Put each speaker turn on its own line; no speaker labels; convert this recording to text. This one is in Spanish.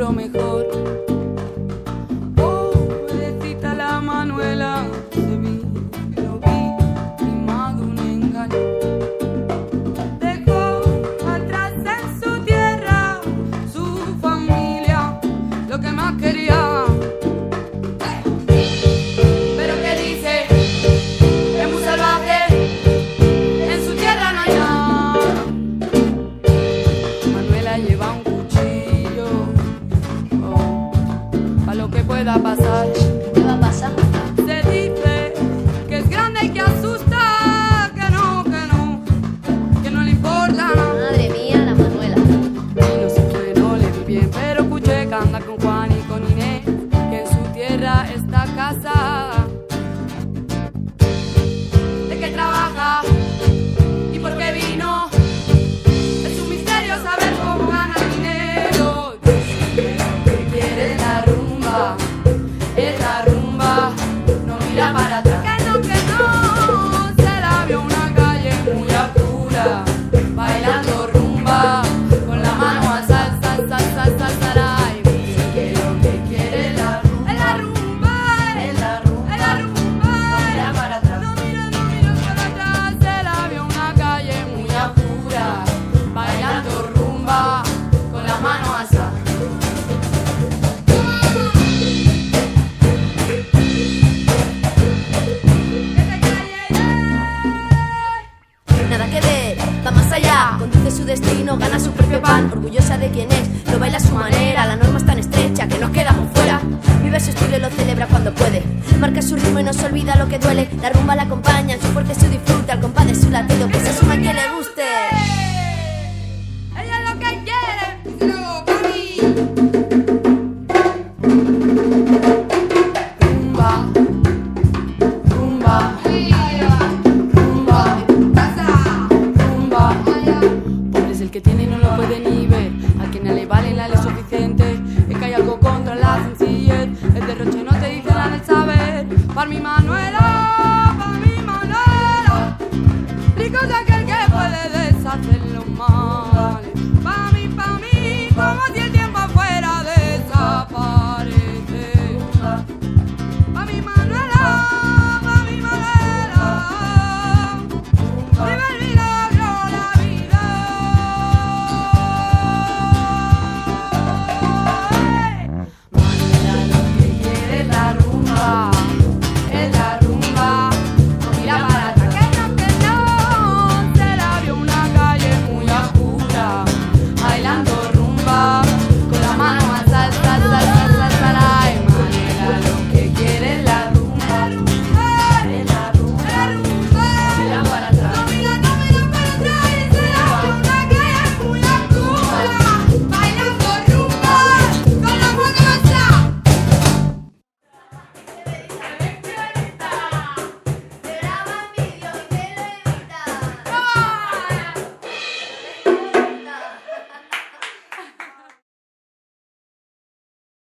futuro mejor. pueda pasar.
¿Qué va a pasar?
Se dice que es grande y que asusta, que no, que no, que no le importa. Madre
mía, la Manuela. Y
no se fue, no le vi bien, pero escuché que anda con Juan. Con rumba con las manos alzadas.
Nada que ver, va más allá, conduce su destino, gana su propio pan, orgullosa de quien es, lo baila a su manera, la norma es tan estrecha que nos quedamos fuera. Vive su estilo y lo celebra cuando puede, marca su ritmo y no se olvida lo que duele, la rumba la acompaña, su fuerte su disfruta, al compás de su latido, que se suma que le gusta.
Que tiene no lo puede ni ver, a quien no le vale la ley suficiente. Es que hay algo contra la sencillez, el derroche no te dice nada el saber. Para mi Manuela, para mi Manuela, rico de aquel que puede deshacer los males.